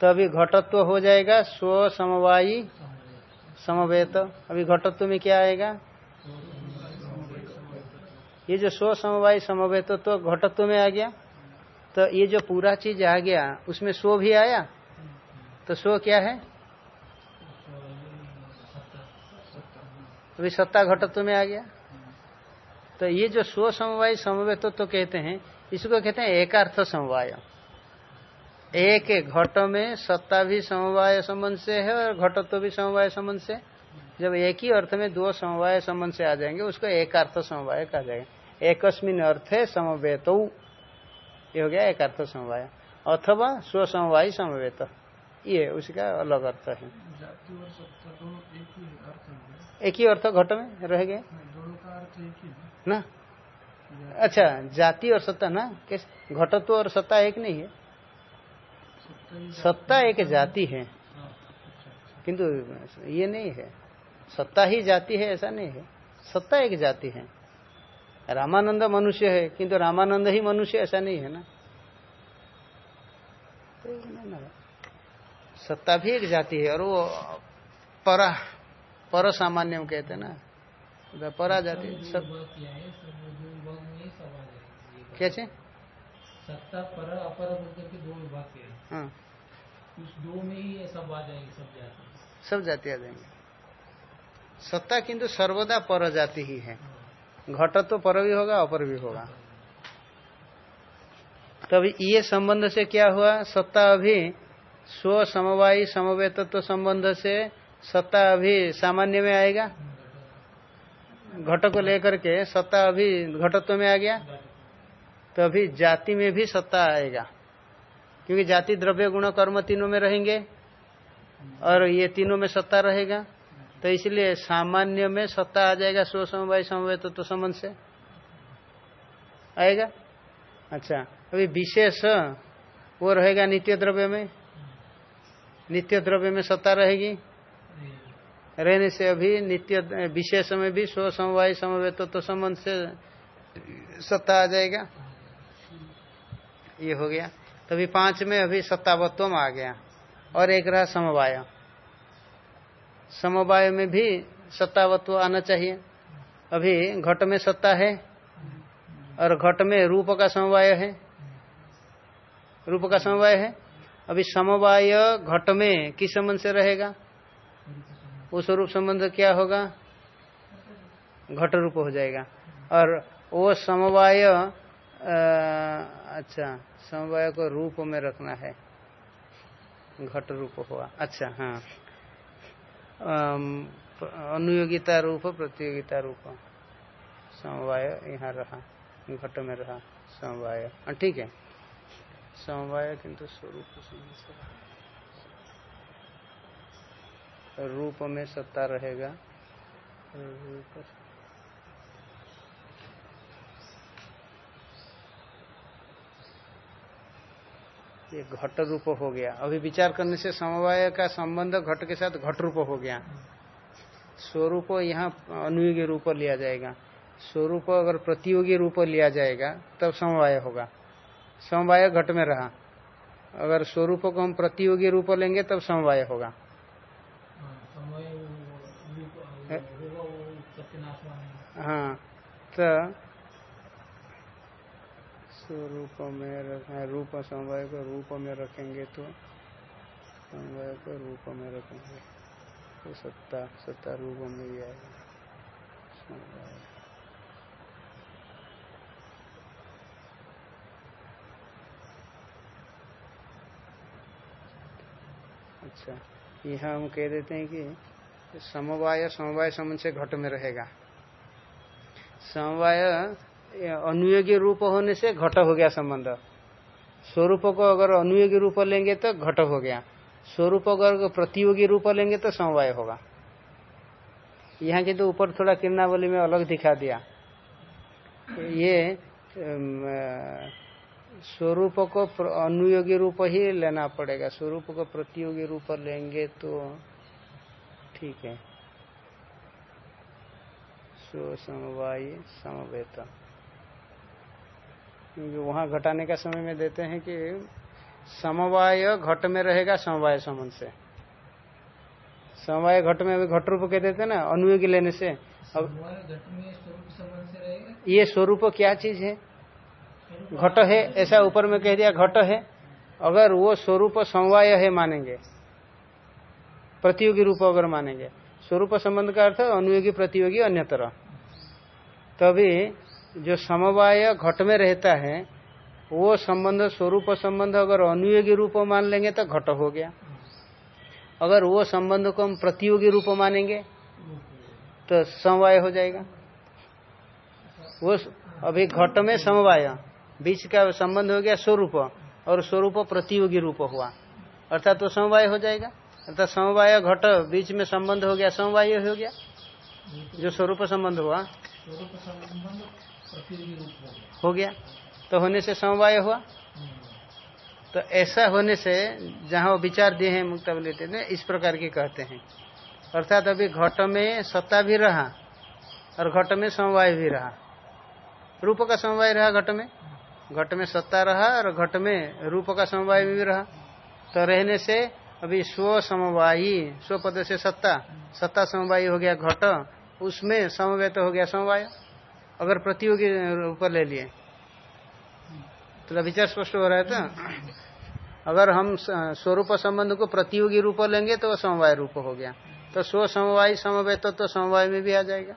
तो अभी घटत्व हो जाएगा, स्व समवायी, समवेत। अभी घटत्व में क्या आएगा? ये जो स्व समवाय समवेत तो तो घटत्व में आ गया तो ये जो पूरा चीज़ आ गया उसमें स्व भी आया? तो स्व क्या है? अभी सत्ता घटत्व में आ गया। तो ये जो स्व समवाय समवे तो, तो कहते हैं इसको कहते हैं एकार्थ समवाय। एक घट में सत्ता भी समवाय संबंध से है और घटत्व तो भी समवाय संबंध से। जब एक ही अर्थ में दो समवाय संबंध से आ जाएँगे उसको एक अर्थ समवाय कहा जाएगा। एकस्मिन अर्थे समवेत। ये हो गया एक अर्थ समवाय। अथवा स्व समवाय समवेत। ये उसका अलग अर्थ है। एक ही अर्थ घट में रह गए? ना? अच्छा जाति और सत्ता ना? कैसे? घटत्व और सत्ता एक नहीं है। सत्ता एक जाति है। किंतु ये नहीं है। सत्ता ही जाति है ऐसा नहीं है। सत्ता एक जाति है। रामानंद मनुष्य है किंतु रामानंद ही मनुष्य ऐसा नहीं है ना? तो सत्ता भी एक जाति है और वो परा पर सामान्य कहते हैं ना। परा जाति सब कैसे सत्ता पर अपर के दो विभाग हाँ। उस दो में ही सब आ जाएँगे सब जाति। सब जाति आ जाएँगे। सत्ता किंतु सर्वदा पर जाति ही। है। घट तो पर भी होगा, अपर भी होगा। तभी ये संबंध से क्या हुआ? सत्ता अभी स्व समवायी समवेत तो संबंध से सत्ता अभी सामान्य में आएगा? घट को लेकर के सत्ता अभी घटत्व में आ गया। तो अभी जाति में भी सत्ता आएगा। क्योंकि जाति द्रव्य गुण कर्म तीनों में रहेंगे और ये तीनों में सत्ता रहेगा। तो इसलिए सामान्य में सत्ता आ जाएगा स्व समवाय समवाय तो, तो संबंध से। आएगा? अच्छा। अभी विशेष वो रहेगा नित्य द्रव्य में? नित्य द्रव्य में सत्ता रहेगी? रहने से अभी नित्य विशेष में भी स्व समवाय समवे तो, तो संबंध से सत्ता आ जाएगा। ये हो गया। तभी पाँच में अभी सत्तावत्व आ गया। और एक रहा समवाय। समवाय में भी सत्तावत्व आना चाहिए। अभी घट में सत्ता है और घट में रूप का समवाय है। रूप का समवाय है। अभी समवाय घट में किस संबंध से रहेगा? उस रूप संबंध क्या होगा? घट रूप हो जाएगा। और वो समवाय अच्छा समवाय को रूप में रखना है। घट रूप हुआ। अच्छा हाँ। अनुयोगिता रूप प्रतियोगिता रूप समवाय यहाँ रहा घट में रहा समवाय। हाँ, ठीक है। समवाय किंतु स्वरूप रूप में सत्ता रहेगा। रूप ये घट रूप हो गया। अभी विचार करने से समवाय का संबंध घट के साथ घट रूप हो गया। स्वरूप यहाँ अनुयोगी रूप लिया जाएगा। स्वरूप अगर प्रतियोगी रूप लिया जाएगा तब समवाय होगा। समवाय घट में रहा। अगर स्वरूप को हम प्रतियोगी रूप लेंगे तब समवाय होगा। हाँ तो स्वरूप में रखना रूप समवाय को रूप में रखेंगे तो समवाय को रूप में रखेंगे। तो सत्ता सत्ता रूप में ही आएगा। समवाय। अच्छा यहाँ हम कह देते हैं कि समवाय समवाय संबंध से घट में रहेगा। समवाय अनुयोगी रूप होने से घट हो गया संबंध। स्वरूप को अगर अनुयोगी रूप लेंगे तो घट हो गया। स्वरूप अगर प्रतियोगी रूप लेंगे तो समवाय होगा। यहाँ की तो ऊपर थोड़ा किरणावली में अलग दिखा दिया। ये स्वरूप को अनुयोगी रूप ही लेना पड़ेगा। स्वरूप को प्रतियोगी रूप लेंगे तो ठीक है। स्व समवाय समवेता। क्योंकि वहाँ घटाने का समय में देते हैं कि समवाय घट में रहेगा समवाय संबंध से। समवाय घट में अभी घट रूप कह देते ना अनुयोगी लेने से। अब ये स्वरूप क्या चीज़ है? घट है ऐसा ऊपर में कह दिया घट है। अगर वो स्वरूप समवाय है मानेंगे प्रतियोगी रूप अगर मानेंगे स्वरूप संबंध का अर्थ अनुयोगी प्रतियोगी अन्य तरह तभी जो समवाय घट में रहता है, वो संबंध, स्वरूप संबंध अगर अनुयोगी रूप मान लेंगे तो घट हो गया। अगर वो संबंध को हम प्रतियोगी रूप मानेंगे तो समवाय हो जाएगा। वो अभी घट में समवाय, बीच का संबंध हो गया स्वरूप, और स्वरूप प्रतियोगी रूप हुआ। अर्थात तो समवाय हो जाएगा। अर्थात समवाय घट, बीच में संबंध हो गया, समवाय हो गया। जो स्वरूप संबंध हुआ हो गया। तो होने से समवाय हुआ। तो ऐसा होने से जहाँ वो विचार दिए हैं मुक्तावलित ने, इस प्रकार की कहते हैं। अर्थात अभी घट में सत्ता भी रहा और घट में समवाय भी रहा। रूप का समवाय रहा घट में? घट में सत्ता रहा और घट में रूप का समवाय भी रहा। तो रहने से अभी स्व समवायी, स्व पद से सत्ता सत्ता समवायी हो गया घट, उसमें समवेत तो हो गया समवाय। अगर प्रतियोगी रूप ले लिए। तो विचार स्पष्ट हो रहा है तो अगर हम स्वरूप संबंध को प्रतियोगी रूप लेंगे तो समवाय रूप हो गया। तो स्व समवाय समवेत तो, तो समवाय में भी आ जाएगा।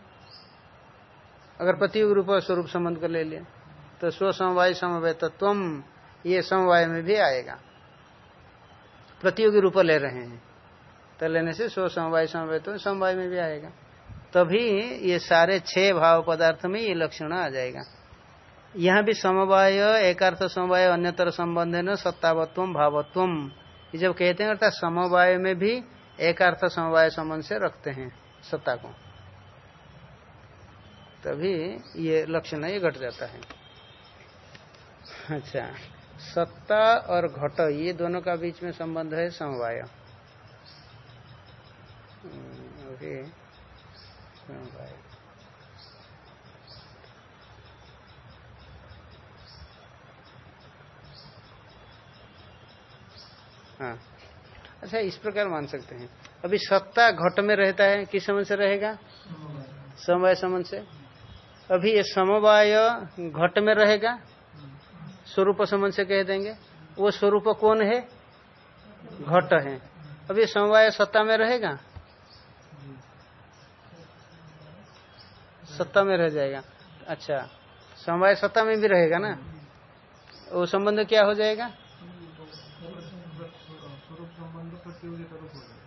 अगर प्रतियोगी रूप स्वरूप संबंध को ले लिया तो स्व समवाय समवेत तुम ये समवाय में भी आएगा। प्रतियोगी रूप ले रहे हैं तो लेने से स्व समवाय समवेत समवाय में भी आएगा। तभी ये सारे छह भाव पदार्थ में ये लक्षण आ जाएगा। यहाँ भी समवाय, एकार्थ समवाय, अन्यतर संबंध है न सत्तावत्व, भावत्व। ये जब कहते हैं, अर्थात समवाय में भी एकार्थ समवाय संबंध से रखते हैं सत्ता को। तभी ये लक्षण ये घट जाता है। अच्छा सत्ता और घट, ये दोनों का बीच में संबंध है समवाय। ओके। समवाय हाँ। अच्छा इस प्रकार मान सकते हैं। अभी सत्ता घट में रहता है, किस समझ से रहेगा? समवाय समझ से। अभी ये समवाय घट में रहेगा, स्वरूप समझ से कह देंगे। वो स्वरूप कौन है? घट है। अभी समवाय सत्ता में रहेगा? सत्ता में रह जाएगा। अच्छा समवाय सत्ता में भी रहेगा ना? वो संबंध क्या हो जाएगा?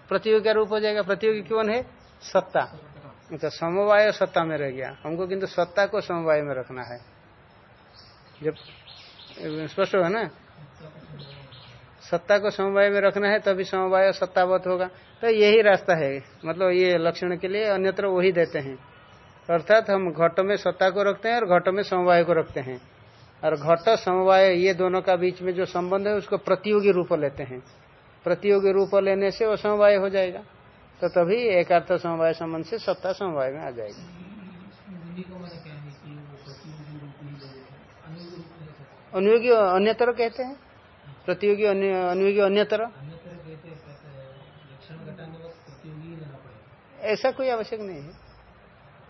प्रतियोगी का रूप हो जाएगा। प्रतियोगी कौन है? सत्ता। तो समवाय सत्ता में रह गया। हमको किंतु सत्ता को समवाय में रखना है। जब स्पष्ट है ना? सत्ता को समवाय में रखना है, तभी समवाय सत्तावत होगा। तो यही रास्ता है। मतलब ये लक्षण के लिए अन्यत्र वही देते हैं। अर्थात हम घट में सत्ता को रखते हैं और घट में समवाय को रखते हैं। और घट समवाय ये दोनों का बीच में जो संबंध है उसको प्रतियोगी रूप लेते हैं। प्रतियोगी रूप लेने से वो समवाय हो जाएगा। तो तभी एक अर्थ समवाय संबंध से सत्ता समवाय में आ जाएगी। अनुयोगी अन्यतर कहते हैं। प्रतियोगी अनुयोगी अन्यतर। ऐसा कोई आवश्यक नहीं है।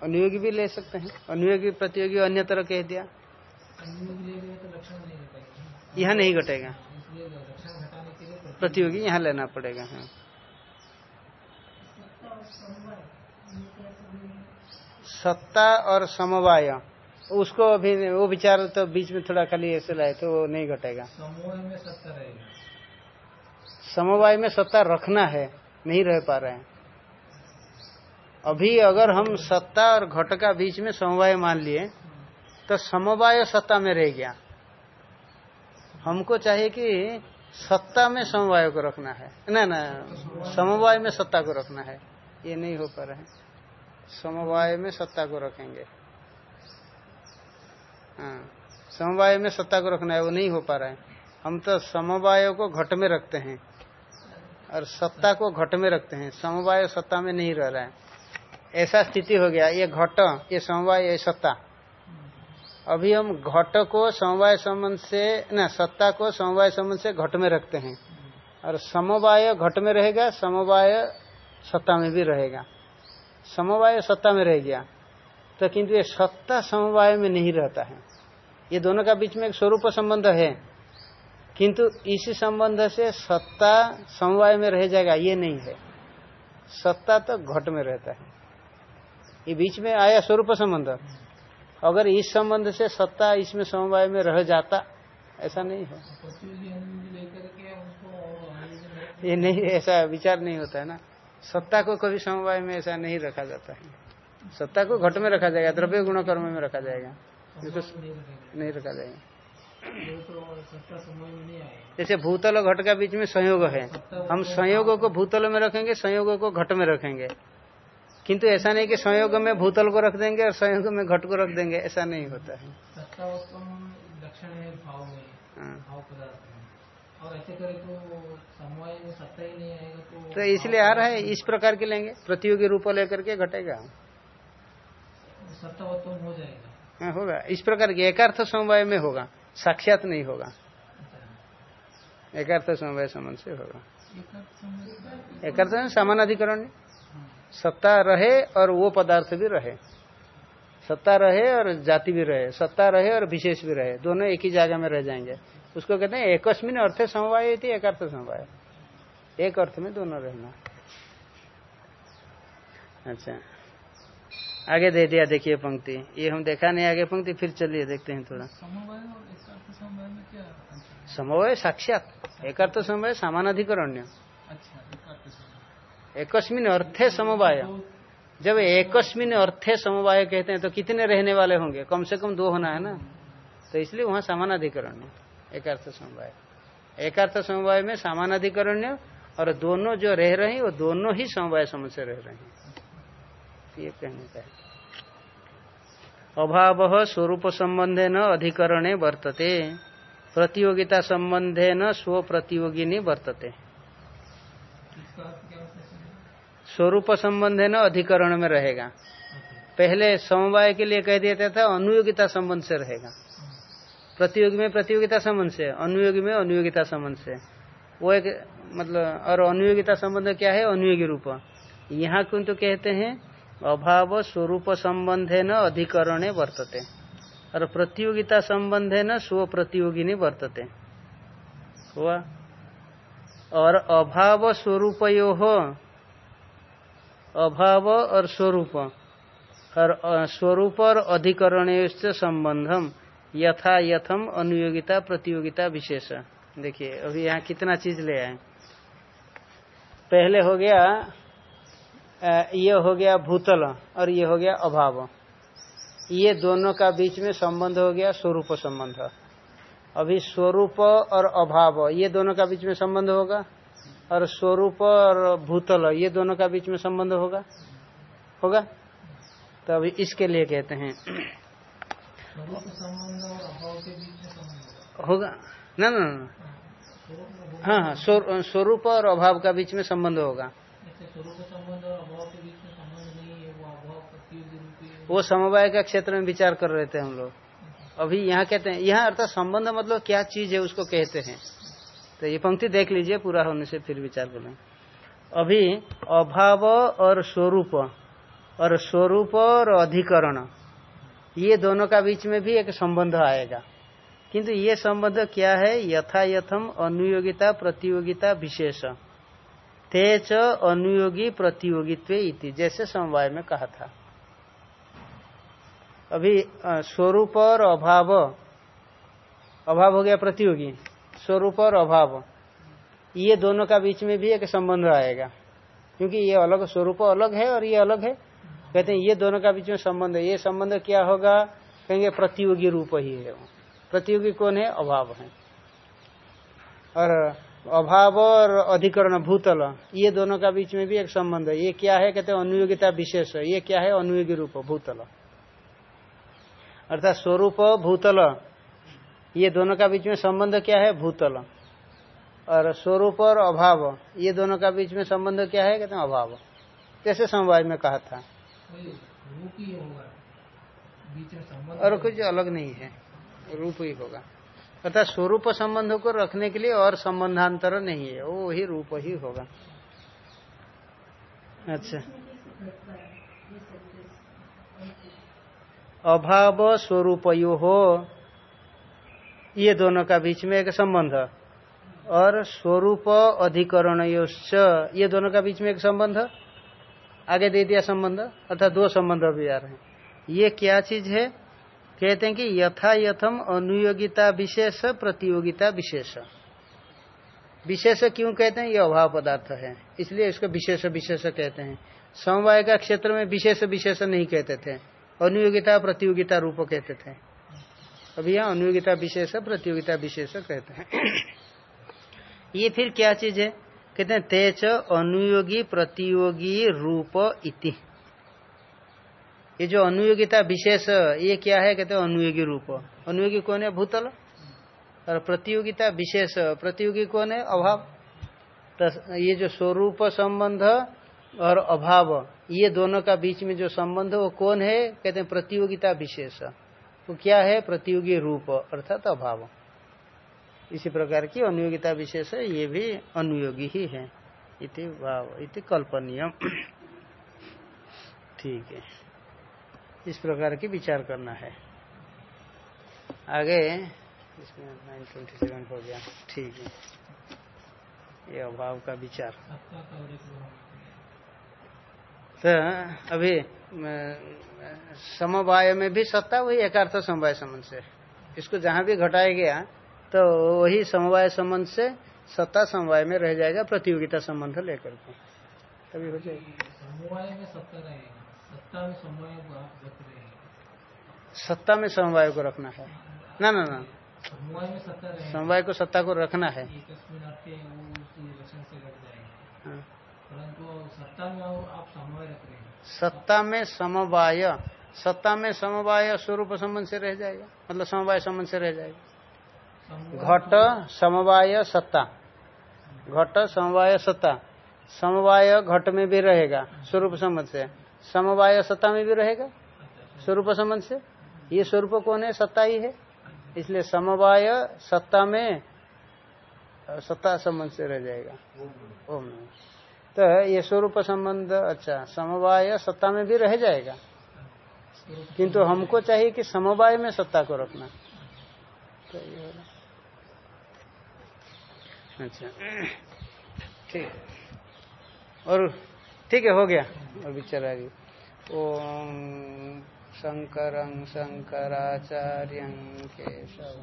अनुयोगी भी ले सकते हैं। अनुयोगी प्रतियोगी अन्य तरह कह दिया यहाँ नहीं घटेगा। प्रतियोगी यहाँ लेना पड़ेगा हाँ। सत्ता और समवाय। उसको अभी वो विचार तो बीच में थोड़ा खाली ऐसे लाए तो वो नहीं घटेगा। समवाय में सत्ता रखना है नहीं रह पा रहे हैं। अभी अगर हम सत्ता और घट का बीच में समवाय मान लिए तो समवाय सत्ता में रह गया। हमको चाहिए कि सत्ता में समवाय को रखना है। ना ना, समवाय में सत्ता को रखना है। ये नहीं हो पा रहा है। समवाय में सत्ता को रखेंगे। हाँ समवाय में सत्ता को रखना है, वो नहीं हो पा रहा है। हम तो समवाय को घट में रखते हैं और सत्ता को घट में रखते हैं। समवाय सत्ता में नहीं रह रहा है। ऐसा स्थिति हो गया, ये घट, ये समवाय, ये सत्ता। अभी हम घट को समवाय संबंध से, न, सत्ता को समवाय संबंध से घट में रखते हैं। और समवाय घट में रहेगा, समवाय सत्ता में भी रहेगा। समवाय सत्ता में रह गया। तो किंतु ये सत्ता समवाय में नहीं रहता है। ये दोनों का बीच में एक स्वरूप संबंध है। किंतु इसी संबंध से सत्ता समवाय में रह जाएगा, ये नहीं है। सत्ता तो घट में रहता है। ये बीच में आया स्वरूप संबंध। अगर इस संबंध से सत्ता इसमें समवाय में रह जाता ऐसा नहीं है। ये नहीं ऐसा विचार नहीं होता है ना। सत्ता को कभी समवाय में ऐसा नहीं रखा जाता है। सत्ता को घट में रखा जाएगा द्रव्य गुण कर्म में रखा जाएगा। नहीं रखा जाएगा। जैसे भूतल और घट का बीच में संयोग है। हम संयोगों को भूतल में रखेंगे संयोगों को घट में रखेंगे। किंतु ऐसा नहीं कि संयोग में भूतल को रख देंगे और संयोग में घट को रख देंगे ऐसा नहीं होता है। लक्षण भाव में। भाव पदार्थ और ऐसे करें तो समवाय में सत्ता ही नहीं आएगा तो तो इसलिए आ रहा है इस प्रकार के लेंगे प्रतियोगी रूप लेकर के घटेगा। हो जाएगा। हाँ होगा। इस प्रकार के एकार्थ समवाय में होगा साक्षात नहीं होगा। अच्छा। एकार्थ समवाय संबंध से होगा। एकार्थ समानाधिकरण सत्ता रहे और वो पदार्थ भी रहे। सत्ता रहे और जाति भी रहे। सत्ता रहे और विशेष भी रहे। दोनों एक ही जगह में रह जाएँगे। उसको कहते हैं एकस्मिन अर्थ समवाय थी एक अर्थ समवाय। एक अर्थ में दोनों रहना। अच्छा। आगे दे दिया देखिए पंक्ति। ये हम देखा नहीं आगे पंक्ति फिर चलिए देखते हैं थोड़ा। समवाय साक्षात। एक अर्थ समवाय समानाधिकरण्य। अच्छा, एकस्मिन अर्थे समवाय। जब एकस्मिन अर्थे समवाय कहते हैं तो कितने रहने वाले होंगे? कम से कम दो होना है ना? तो इसलिए वहाँ वहाँ समानाधिकरण्य एकार्थ समवाय। एकार्थ समवाय में समानाधिकरण्य और दोनों जो रह रहे हैं, वो दोनों ही समवाय समझ से रह रहे हैं। ये कहने का है। अभाव स्वरूप संबंधे न अधिकरणे वर्तते। प्रतियोगिता संबंधे न स्व प्रतियोगिनी वर्तते। स्वरूप संबंध है ना, अधिकरण में रहेगा। पहले समवाय के लिए कह दिया था, अनुयोगिता संबंध से रहेगा। प्रतियोगी में प्रतियोगिता संबंध से, अनुयोगी में अनुयोगिता संबंध से। वो एक मतलब और अनुयोगिता संबंध क्या है? अनुयोगी रूप। यहाँ क्यों तो कहते हैं, अभाव स्वरूप संबंधे न, अधिकरणे वर्तते। और प्रतियोगिता संबंध है न, स्व प्रतियोगिनी वर्तते। हुआ? और अभाव स्वरूप हो अभाव और स्वरूप। और स्वरूप और अधिकरण संबंधम यथा यथम अनुयोगिता प्रतियोगिता विशेष। देखिए, अभी यहाँ कितना चीज़ ले आए। पहले हो गया ये हो गया भूतल और ये हो गया अभाव। ये दोनों का बीच में संबंध हो गया स्वरूप संबंध। अभी स्वरूप और अभाव, ये दोनों का बीच में संबंध होगा? और स्वरूप और भूतल, ये दोनों का बीच में संबंध होगा? होगा? तो अभी इसके लिए कहते हैं। होगा? ना ना ना। हाँ हाँ स्वरूप और अभाव का बीच में संबंध होगा। वो समवाय का क्षेत्र में विचार कर रहे थे हम लोग। अभी यहाँ कहते हैं, यहाँ अर्थात संबंध मतलब क्या चीज़ है उसको कहते हैं। तो ये पंक्ति देख लीजिए, पूरा होने से फिर विचार करें अभी अभाव और स्वरूप और स्वरूप और अधिकरण, ये दोनों का बीच में भी एक संबंध आएगा। किंतु ये संबंध क्या है? यथा यथम अनुयोगिता प्रतियोगिता विशेष। तेज अनुयोगी प्रतियोगित्व इति, जैसे समवाय में कहा था। अभी स्वरूप और अभाव। अभाव हो गया प्रतियोगी। स्वरूप और अभाव। ये दोनों का बीच में भी एक संबंध आएगा। क्योंकि ये अलग स्वरूप अलग है और ये अलग है। कहते हैं, ये दोनों का बीच में संबंध है। ये संबंध क्या होगा? कहेंगे प्रतियोगी रूप ही है वो। प्रतियोगी कौन है? अभाव है। और अभाव और अधिकरण भूतल, ये दोनों का बीच में भी एक संबंध है। ये क्या है? कहते हैं, अनुयोगिता विशेष ये क्या है? अनुयोगी रूप, भूतल। अर्थात स्वरूप, भूतल ये दोनों का बीच में संबंध क्या है? भूतल। और स्वरूप और अभाव। ये दोनों का बीच में संबंध क्या है? कहते हैं अभाव। कैसे समवाय में कहा था। और कुछ अलग नहीं है। रूप ही होगा। अर्थात स्वरूप संबंध को रखने के लिए और संबंधांतर नहीं है। वो ही रूप ही होगा। अच्छा। अभाव स्वरूप यो हो ये दोनों का बीच में एक संबंध। और स्वरूप अधिकरण ये दोनों का बीच में एक संबंध। आगे दे दिया संबंध, अर्थात दो संबंध भी आ रहे हैं। ये क्या चीज़ है? कहते हैं कि यथा यथम अनुयोगिता विशेष, प्रतियोगिता विशेष। विशेष क्यों कहते हैं? ये अभाव पदार्थ है। इसलिए इसको विशेष विशेष कहते हैं। समवाय का क्षेत्र में विशेष विशेष नहीं कहते थे। अनुयोगिता, प्रतियोगिता रूप कहते थे। अभी यहाँ अनुयोगिता विशेष प्रतियोगिता विशेष कहते हैं। ये फिर क्या चीज़ है? कहते हैं तेज अनुयोगी प्रतियोगी रूप इति। ये जो अनुयोगिता विशेष, ये क्या है? कहते हैं, अनुयोगी रूप। अनुयोगी कौन है? भूतल। और प्रतियोगिता विशेष, प्रतियोगी कौन है? अभाव। ये जो स्वरूप संबंध और अभाव, ये दोनों का बीच में जो संबंध है वो कौन है? कहते हैं, प्रतियोगिता विशेष। वो क्या है? प्रतियोगी रूप, अर्थात अभाव। इसी प्रकार की अनुयोगिता विशेष है, ये भी अनुयोगी ही है। इति भाव, इति कल्पनीय ठीक है। इस प्रकार की विचार करना है। आगे, इसमें नाइन ट्वेंटी सेवन हो गया। ठीक है। ये अभाव का विचार। तो अभी समवाय में भी सत्ता वही एकार्थ समवाय संबंध से। इसको जहाँ भी घटाया गया तो वही समवाय संबंध से सत्ता समवाय में रह जाएगा प्रतियोगिता संबंध लेकर के। तभी हो जाएगा। सत्ता में समवाय सत्ता में समवाय को रखना है। ना ना ना। समवाय में सत्ता रहेगा। समवाय को सत्ता को रखना है। हाँ। सत्ता में आप समवाय रख रहे हैं। सत्ता में समवाय। सत्ता में समवाय स्वरूप संबंध से रह जाएगा। मतलब समवाय संबंध से रह जाएगा। घट समवाय सत्ता। घट समवाय सत्ता। समवाय घट में भी रहेगा स्वरूप संबंध से। समवाय सत्ता में भी रहेगा स्वरूप संबंध से। ये स्वरूप कौन है? सत्ता ही है। इसलिए समवाय सत्ता में सत्ता संबंध से रह जाएगा। ओम तो ये स्वरूप संबंध अच्छा समवाय सत्ता में भी रह जाएगा। किंतु हमको चाहिए कि समवाय में सत्ता को रखना। तो ये अच्छा ठीक। और ठीक है, हो गया। अभी चला गया ओम शंकर शंकराचार्य केशव।